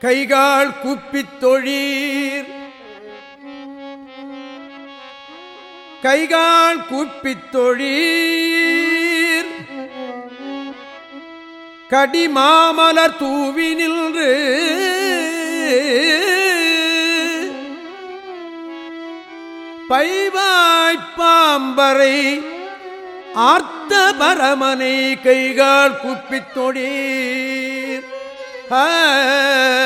கைகால் குப்பித் தொழீர். கைகால் கூப்பித் தொழீர். கடிமாமலர் தூவி நின்று. பைவாய்ப்பாம்பரை ஆர்த்த பரமனை கைகால் குப்பித் தொழீர். ஆ